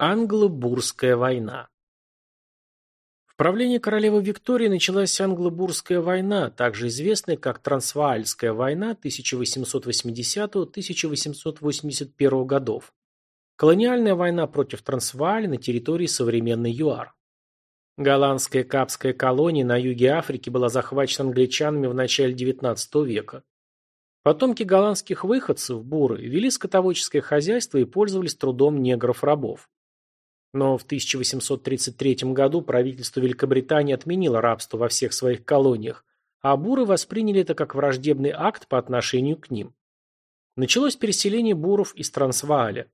Англо-Бурская война В правлении королевы Виктории началась Англо-Бурская война, также известная как Трансваальская война 1880-1881 годов. Колониальная война против Трансвааля на территории современной ЮАР. Голландская капская колония на юге Африки была захвачена англичанами в начале XIX века. Потомки голландских выходцев, буры, вели скотоводческое хозяйство и пользовались трудом негров-рабов. Но в 1833 году правительство Великобритании отменило рабство во всех своих колониях, а буры восприняли это как враждебный акт по отношению к ним. Началось переселение буров из Трансвааля.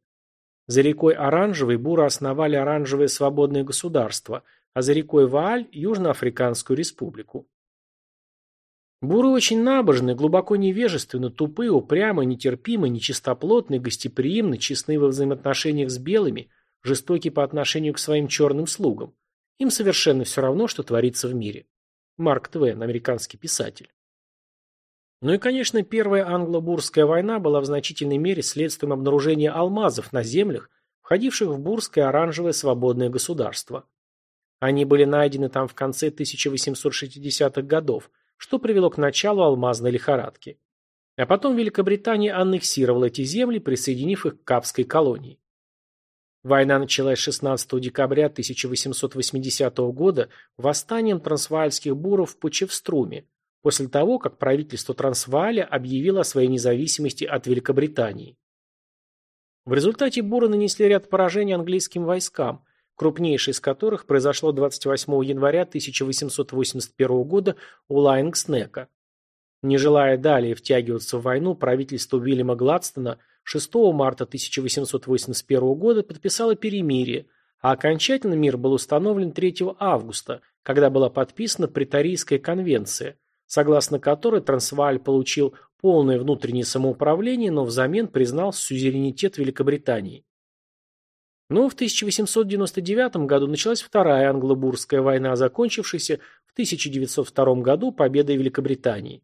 За рекой Оранжевой буры основали Оранжевое свободное государство, а за рекой Вааль – Южноафриканскую республику. Буры очень набожны, глубоко невежественны, тупы, упрямы, нетерпимы, нечистоплотны, гостеприимны, честны во взаимоотношениях с белыми – жестокий по отношению к своим черным слугам. Им совершенно все равно, что творится в мире. Марк Твен, американский писатель. Ну и, конечно, Первая англо-бурская война была в значительной мере следствием обнаружения алмазов на землях, входивших в бурское оранжевое свободное государство. Они были найдены там в конце 1860-х годов, что привело к началу алмазной лихорадки. А потом Великобритания аннексировала эти земли, присоединив их к Капской колонии. Война началась 16 декабря 1880 года восстанием трансваальских буров в Почевструме, после того, как правительство Трансвааля объявило о своей независимости от Великобритании. В результате буры нанесли ряд поражений английским войскам, крупнейшее из которых произошло 28 января 1881 года у Лайнгснека. Не желая далее втягиваться в войну, правительство Уильяма Гладстона – 6 марта 1881 года подписала перемирие, а окончательно мир был установлен 3 августа, когда была подписана Преторийская конвенция, согласно которой Трансвааль получил полное внутреннее самоуправление, но взамен признал сюзеренитет Великобритании. Но в 1899 году началась Вторая англо-бурская война, закончившаяся в 1902 году победой Великобритании.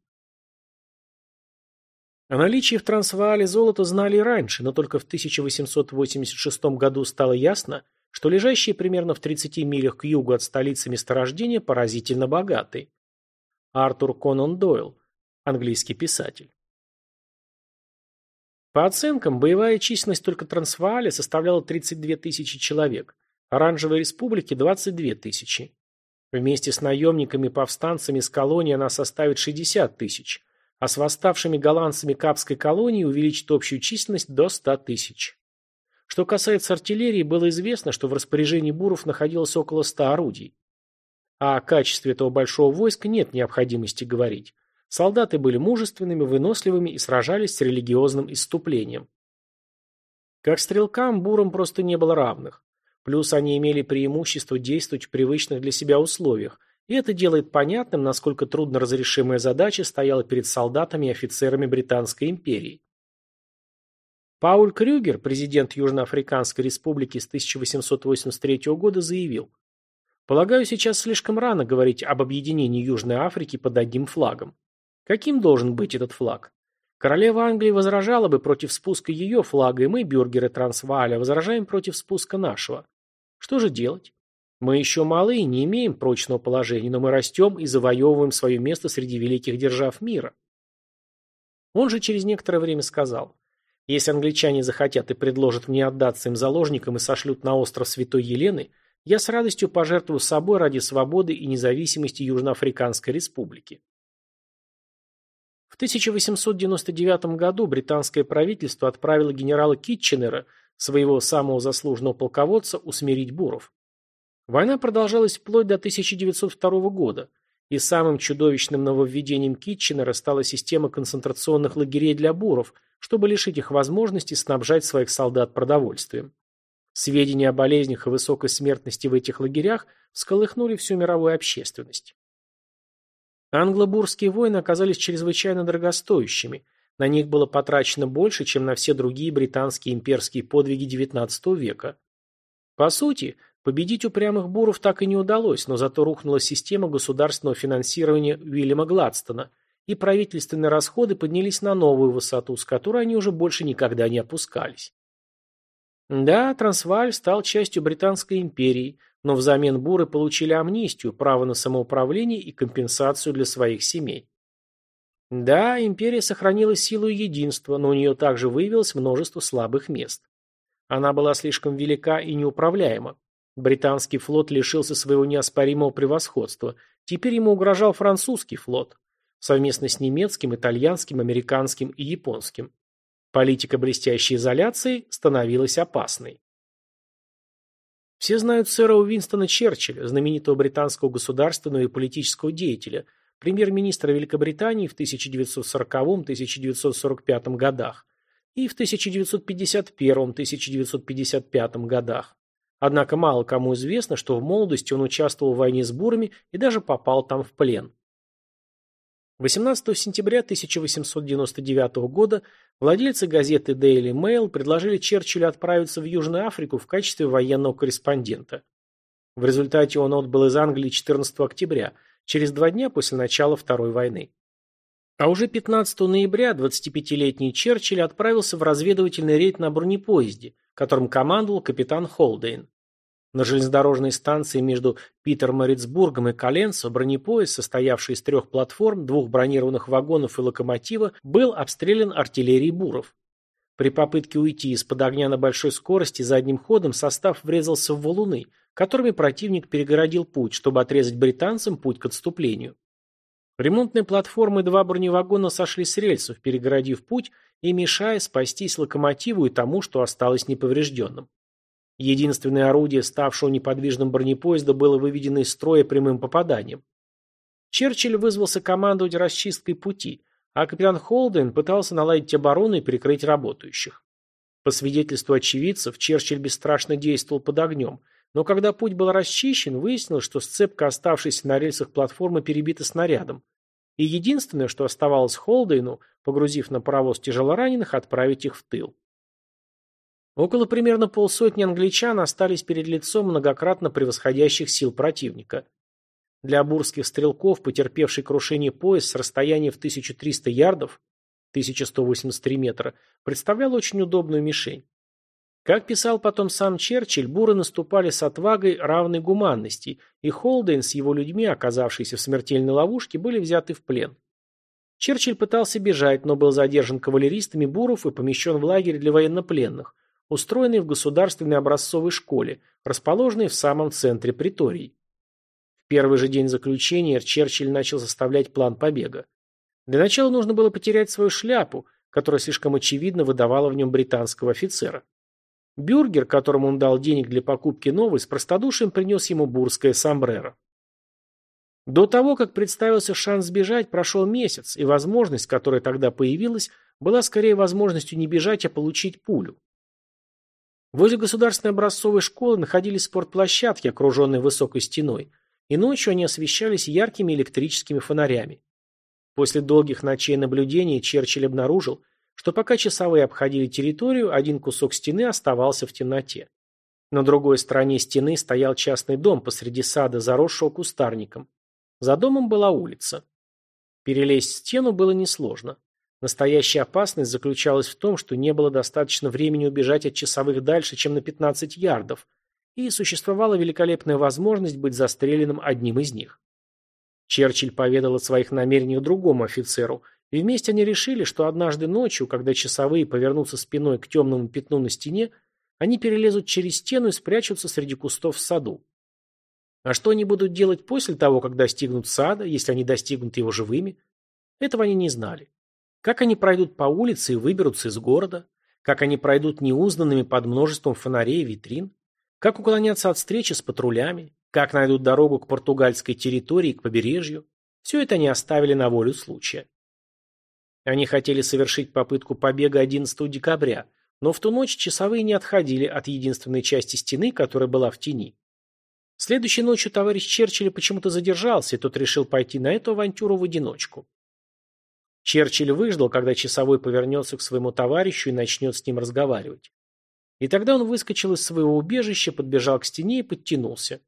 О наличии в Трансваале золота знали и раньше, но только в 1886 году стало ясно, что лежащие примерно в 30 милях к югу от столицы месторождения поразительно богаты. Артур Конан Дойл, английский писатель. По оценкам, боевая численность только Трансвааля составляла 32 тысячи человек, Оранжевой республики – 22 тысячи. Вместе с наемниками-повстанцами с колонии она составит 60 тысяч, а с восставшими голландцами Капской колонии увеличит общую численность до 100 тысяч. Что касается артиллерии, было известно, что в распоряжении буров находилось около 100 орудий. А о качестве этого большого войска нет необходимости говорить. Солдаты были мужественными, выносливыми и сражались с религиозным исступлением. Как стрелкам, бурам просто не было равных. Плюс они имели преимущество действовать в привычных для себя условиях, и это делает понятным, насколько трудно разрешимая задача стояла перед солдатами и офицерами Британской империи. Пауль Крюгер, президент Южноафриканской республики с 1883 года, заявил, «Полагаю, сейчас слишком рано говорить об объединении Южной Африки под одним флагом. Каким должен быть этот флаг? Королева Англии возражала бы против спуска ее флага, и мы, бюргеры Трансвааля, возражаем против спуска нашего. Что же делать? Мы еще малы и не имеем прочного положения, но мы растем и завоевываем свое место среди великих держав мира. Он же через некоторое время сказал, если англичане захотят и предложат мне отдаться им заложникам и сошлют на остров Святой Елены, я с радостью пожертвую собой ради свободы и независимости Южноафриканской республики. В 1899 году британское правительство отправило генерала Китченера, своего самого заслуженного полководца, усмирить буров. Война продолжалась вплоть до 1902 года, и самым чудовищным нововведением Китченера стала система концентрационных лагерей для буров, чтобы лишить их возможности снабжать своих солдат продовольствием. Сведения о болезнях и высокой смертности в этих лагерях всколыхнули всю мировую общественность. Англо-бурские войны оказались чрезвычайно дорогостоящими, на них было потрачено больше, чем на все другие британские имперские подвиги XIX века. По сути, Победить упрямых буров так и не удалось, но зато рухнула система государственного финансирования Уильяма Гладстона, и правительственные расходы поднялись на новую высоту, с которой они уже больше никогда не опускались. Да, Трансвааль стал частью Британской империи, но взамен буры получили амнистию, право на самоуправление и компенсацию для своих семей. Да, империя сохранила силу и единство, но у нее также выявилось множество слабых мест. Она была слишком велика и неуправляема. Британский флот лишился своего неоспоримого превосходства. Теперь ему угрожал французский флот, совместно с немецким, итальянским, американским и японским. Политика блестящей изоляции становилась опасной. Все знают сэра Уинстона Черчилля, знаменитого британского государственного и политического деятеля, премьер-министра Великобритании в 1940-1945 годах и в 1951-1955 годах. Однако мало кому известно, что в молодости он участвовал в войне с бурами и даже попал там в плен. 18 сентября 1899 года владельцы газеты Daily Mail предложили Черчиллю отправиться в Южную Африку в качестве военного корреспондента. В результате он отбыл из Англии 14 октября, через два дня после начала Второй войны. А уже 15 ноября 25-летний Черчилль отправился в разведывательный рейд на бронепоезде, которым командовал капитан Холдейн. На железнодорожной станции между Питер-Марицбургом и Коленцо бронепоезд, состоявший из трех платформ, двух бронированных вагонов и локомотива, был обстрелян артиллерией буров. При попытке уйти из-под огня на большой скорости задним ходом состав врезался в валуны, которыми противник перегородил путь, чтобы отрезать британцам путь к отступлению. Ремонтные платформы и два броневагона сошли с рельсов, перегородив путь и мешая спастись локомотиву и тому, что осталось неповрежденным. Единственное орудие, ставшего неподвижным бронепоезда, было выведено из строя прямым попаданием. Черчилль вызвался командовать расчисткой пути, а капитан Холден пытался наладить оборону и прикрыть работающих. По свидетельству очевидцев, Черчилль бесстрашно действовал под огнем, но когда путь был расчищен, выяснилось, что сцепка, оставшаяся на рельсах платформы, перебита снарядом. И единственное, что оставалось Холдейну, погрузив на паровоз тяжелораненых, отправить их в тыл. Около примерно полсотни англичан остались перед лицом многократно превосходящих сил противника. Для бурских стрелков, потерпевший крушение пояс с расстояния в 1300 ярдов, 1183 метра, представлял очень удобную мишень. Как писал потом сам Черчилль, буры наступали с отвагой, равной гуманности, и Холдейн с его людьми, оказавшиеся в смертельной ловушке, были взяты в плен. Черчилль пытался бежать, но был задержан кавалеристами буров и помещен в лагерь для военнопленных, устроенный в государственной образцовой школе, расположенной в самом центре притории. В первый же день заключения Черчилль начал составлять план побега. Для начала нужно было потерять свою шляпу, которая слишком очевидно выдавала в нем британского офицера. Бюргер, которому он дал денег для покупки новой, с простодушием принес ему бурское сомбреро. До того, как представился шанс сбежать, прошел месяц, и возможность, которая тогда появилась, была скорее возможностью не бежать, а получить пулю. Возле государственной образцовой школы находились спортплощадки, окруженные высокой стеной, и ночью они освещались яркими электрическими фонарями. После долгих ночей наблюдений Черчилль обнаружил, что пока часовые обходили территорию, один кусок стены оставался в темноте. На другой стороне стены стоял частный дом посреди сада, заросшего кустарником. За домом была улица. Перелезть стену было несложно. Настоящая опасность заключалась в том, что не было достаточно времени убежать от часовых дальше, чем на 15 ярдов, и существовала великолепная возможность быть застреленным одним из них. Черчилль поведал о своих намерениях другому офицеру, и вместе они решили, что однажды ночью, когда часовые повернутся спиной к темному пятну на стене, они перелезут через стену и спрячутся среди кустов в саду. А что они будут делать после того, как достигнут сада, если они достигнут его живыми? Этого они не знали. Как они пройдут по улице и выберутся из города? Как они пройдут неузнанными под множеством фонарей и витрин? Как уклоняться от встречи с патрулями? Как найдут дорогу к португальской территории, к побережью? Все это они оставили на волю случая. Они хотели совершить попытку побега 11 декабря, но в ту ночь часовые не отходили от единственной части стены, которая была в тени. Следующей ночью товарищ Черчилль почему-то задержался, и тот решил пойти на эту авантюру в одиночку. Черчилль выждал, когда часовой повернется к своему товарищу и начнет с ним разговаривать. И тогда он выскочил из своего убежища, подбежал к стене и подтянулся.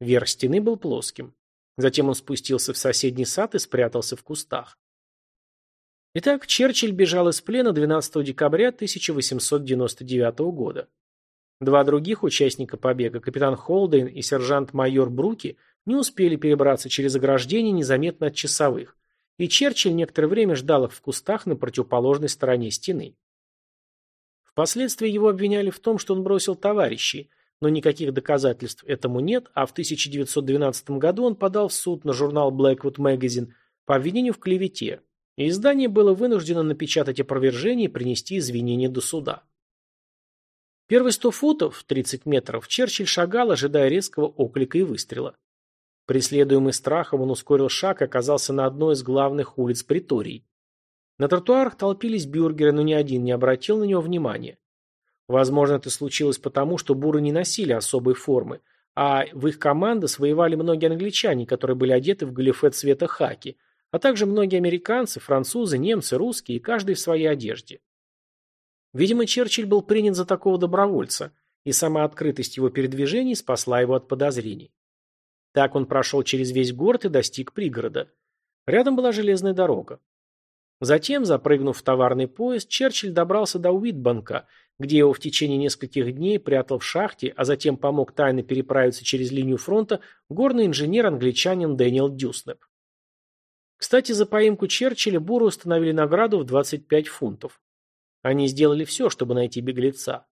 Верх стены был плоским. Затем он спустился в соседний сад и спрятался в кустах. Итак, Черчилль бежал из плена 12 декабря 1899 года. Два других участника побега, капитан Холдейн и сержант-майор Бруки, не успели перебраться через ограждение незаметно от часовых, и Черчилль некоторое время ждал их в кустах на противоположной стороне стены. Впоследствии его обвиняли в том, что он бросил товарищей, но никаких доказательств этому нет, а в 1912 году он подал в суд на журнал Blackwood Magazine по обвинению в клевете, издание было вынуждено напечатать опровержение и принести извинения до суда. Первые сто футов, 30 метров, Черчилль шагал, ожидая резкого оклика и выстрела. Преследуемый страхом, он ускорил шаг и оказался на одной из главных улиц Притории. На тротуарах толпились бюргеры, но ни один не обратил на него внимания. Возможно, это случилось потому, что буры не носили особой формы, а в их команды своевали многие англичане, которые были одеты в галифе цвета хаки, а также многие американцы, французы, немцы, русские, и каждый в своей одежде. Видимо, Черчилль был принят за такого добровольца, и сама открытость его передвижений спасла его от подозрений. Так он прошел через весь город и достиг пригорода. Рядом была железная дорога. Затем, запрыгнув в товарный поезд, Черчилль добрался до Уитбанка, где его в течение нескольких дней прятал в шахте, а затем помог тайно переправиться через линию фронта горный инженер-англичанин Дэниел Дюснеп. Кстати, за поимку Черчилля Буру установили награду в 25 фунтов. Они сделали все, чтобы найти беглеца.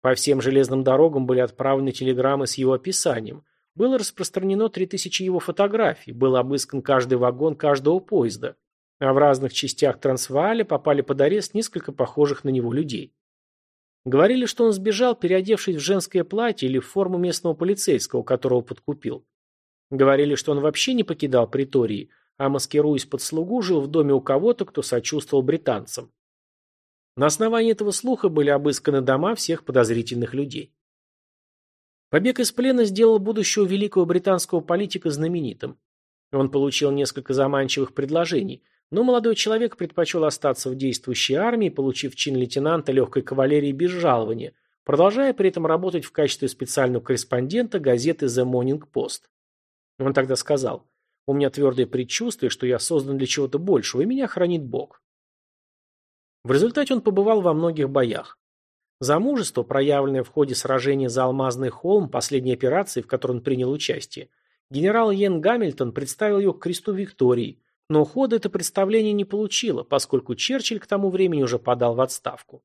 По всем железным дорогам были отправлены телеграммы с его описанием. Было распространено 3000 его фотографий, был обыскан каждый вагон каждого поезда. А в разных частях Трансвааля попали под арест несколько похожих на него людей. Говорили, что он сбежал, переодевшись в женское платье или в форму местного полицейского, которого подкупил. Говорили, что он вообще не покидал притории, а, маскируясь под слугу, жил в доме у кого-то, кто сочувствовал британцам. На основании этого слуха были обысканы дома всех подозрительных людей. Побег из плена сделал будущего великого британского политика знаменитым. Он получил несколько заманчивых предложений, но молодой человек предпочел остаться в действующей армии, получив чин лейтенанта легкой кавалерии без жалования, продолжая при этом работать в качестве специального корреспондента газеты The Morning Post. Он тогда сказал, «У меня твердое предчувствие, что я создан для чего-то большего, и меня хранит Бог». В результате он побывал во многих боях. За мужество, проявленное в ходе сражения за Алмазный холм, последней операции, в которой он принял участие, генерал Йен Гамильтон представил ее к кресту Виктории, но хода это представление не получило, поскольку Черчилль к тому времени уже подал в отставку.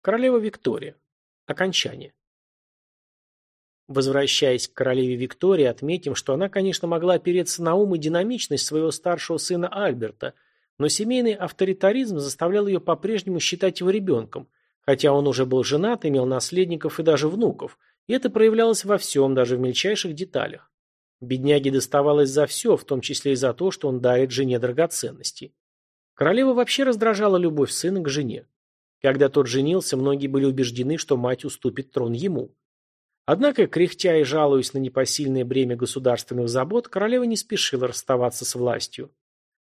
Королева Виктория. Окончание. Возвращаясь к королеве Виктории, отметим, что она, конечно, могла опереться на ум и динамичность своего старшего сына Альберта, но семейный авторитаризм заставлял ее по-прежнему считать его ребенком, хотя он уже был женат, имел наследников и даже внуков, и это проявлялось во всем, даже в мельчайших деталях. Бедняге доставалось за все, в том числе и за то, что он дарит жене драгоценности. Королева вообще раздражала любовь сына к жене. Когда тот женился, многие были убеждены, что мать уступит трон ему. Однако, кряхтя и жалуясь на непосильное бремя государственных забот, королева не спешила расставаться с властью.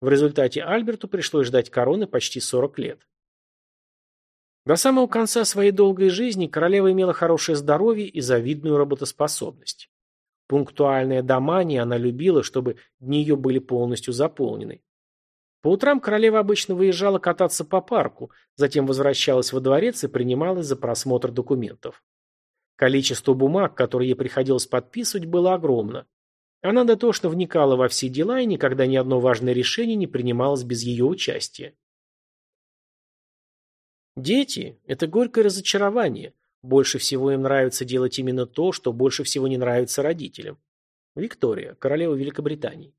В результате Альберту пришлось ждать короны почти 40 лет. До самого конца своей долгой жизни королева имела хорошее здоровье и завидную работоспособность. Пунктуальная домания она любила, чтобы дни ее были полностью заполнены. По утрам королева обычно выезжала кататься по парку, затем возвращалась во дворец и принималась за просмотр документов. Количество бумаг, которые ей приходилось подписывать, было огромно. Она дотошно вникала во все дела, и никогда ни одно важное решение не принималось без ее участия. Дети – это горькое разочарование. Больше всего им нравится делать именно то, что больше всего не нравится родителям. Виктория, королева Великобритании.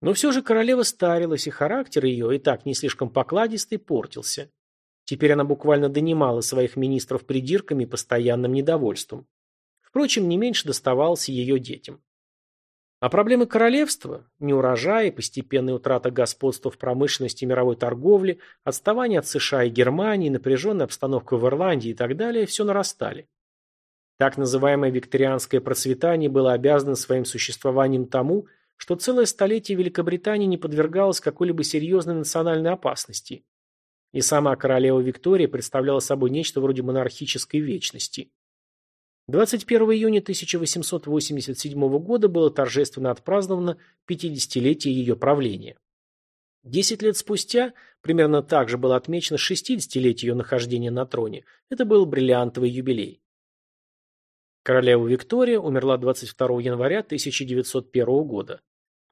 Но все же королева старилась, и характер ее, и так не слишком покладистый, портился. Теперь она буквально донимала своих министров придирками и постоянным недовольством. Впрочем, не меньше доставалось ее детям. А проблемы королевства – неурожаи, постепенная утрата господства в промышленности и мировой торговле, отставание от США и Германии, напряженная обстановка в Ирландии и так далее – все нарастали. Так называемое викторианское процветание было обязано своим существованием тому, что целое столетие Великобритании не подвергалось какой-либо серьезной национальной опасности. И сама королева Виктория представляла собой нечто вроде монархической вечности. 21 июня 1887 года было торжественно отпраздновано 50-летие ее правления. Десять лет спустя, примерно так же было отмечено 60-летие ее нахождения на троне, это был бриллиантовый юбилей. Королева Виктория умерла 22 января 1901 года.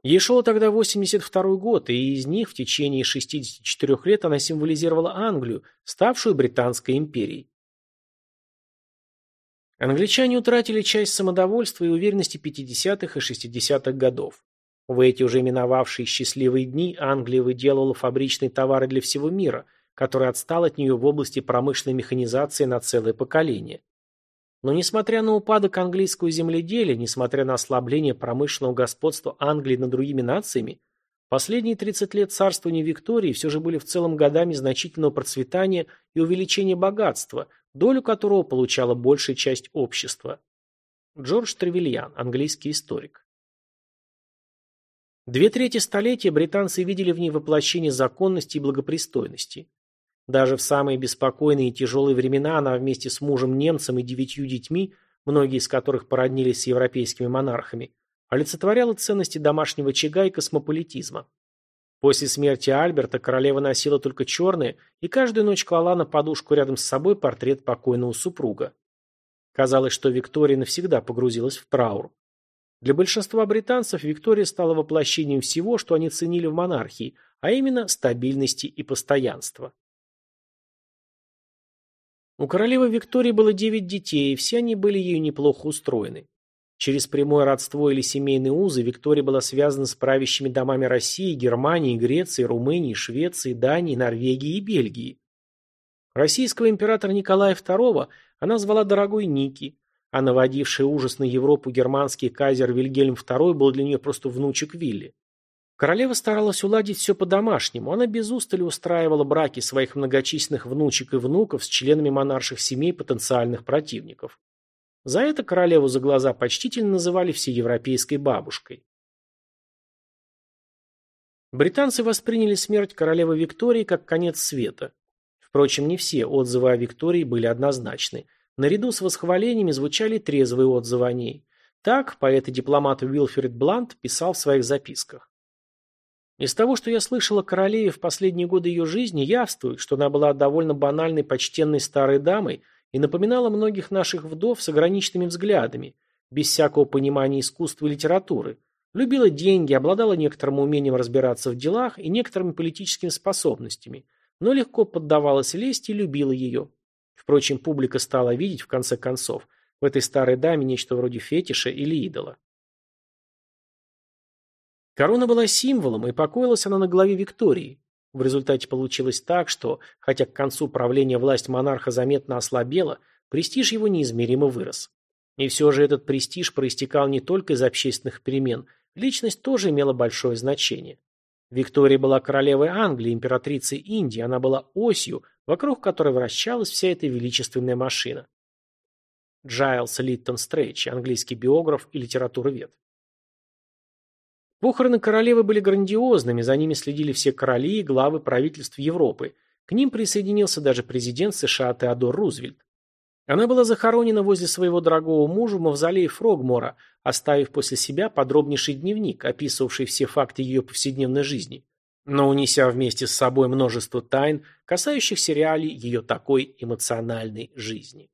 Ей шел тогда 82 год, и из них в течение 64 лет она символизировала Англию, ставшую Британской империей. Англичане утратили часть самодовольства и уверенности 50-х и 60-х годов. В эти уже миновавшие счастливые дни Англия выделывала фабричные товары для всего мира, который отстал от нее в области промышленной механизации на целое поколение. Но несмотря на упадок английского земледелия, несмотря на ослабление промышленного господства Англии над другими нациями, последние 30 лет царствования Виктории все же были в целом годами значительного процветания и увеличения богатства, долю которого получала большая часть общества. Джордж Тревельян, английский историк. Две трети столетия британцы видели в ней воплощение законности и благопристойности. Даже в самые беспокойные и тяжелые времена она вместе с мужем-немцем и девятью детьми, многие из которых породнились с европейскими монархами, олицетворяла ценности домашнего очага и космополитизма. После смерти Альберта королева носила только черное и каждую ночь клала на подушку рядом с собой портрет покойного супруга. Казалось, что Виктория навсегда погрузилась в траур. Для большинства британцев Виктория стала воплощением всего, что они ценили в монархии, а именно стабильности и постоянства. У королевы Виктории было девять детей, и все они были ею неплохо устроены. Через прямое родство или семейные узы Виктория была связана с правящими домами России, Германии, Греции, Румынии, Швеции, Дании, Норвегии и Бельгии. Российского императора Николая II она звала дорогой Ники, а наводивший ужас на Европу германский кайзер Вильгельм II был для нее просто внучек Вилли. Королева старалась уладить все по-домашнему. Она без устали устраивала браки своих многочисленных внучек и внуков с членами монарших семей потенциальных противников. За это королеву за глаза почтительно называли всеевропейской бабушкой. Британцы восприняли смерть королевы Виктории как конец света. Впрочем, не все отзывы о Виктории были однозначны. Наряду с восхвалениями звучали трезвые отзывы о ней. Так поэт и дипломат Уилфред Блант писал в своих записках. Из того, что я слышал о королеве в последние годы ее жизни, явствует, что она была довольно банальной почтенной старой дамой и напоминала многих наших вдов с ограниченными взглядами, без всякого понимания искусства и литературы, любила деньги, обладала некоторым умением разбираться в делах и некоторыми политическими способностями, но легко поддавалась лести и любила ее. Впрочем, публика стала видеть, в конце концов, в этой старой даме нечто вроде фетиша или идола. Корона была символом, и покоилась она на голове Виктории. В результате получилось так, что, хотя к концу правления власть монарха заметно ослабела, престиж его неизмеримо вырос. И все же этот престиж проистекал не только из общественных перемен, личность тоже имела большое значение. Виктория была королевой Англии, императрицей Индии, она была осью, вокруг которой вращалась вся эта величественная машина. Джайлс Литтон Стрейчи, английский биограф и литературовед. Похороны королевы были грандиозными, за ними следили все короли и главы правительств Европы. К ним присоединился даже президент США Теодор Рузвельт. Она была захоронена возле своего дорогого мужа в мавзолее Фрогмора, оставив после себя подробнейший дневник, описывавший все факты ее повседневной жизни, но унеся вместе с собой множество тайн, касающихся реалий ее такой эмоциональной жизни.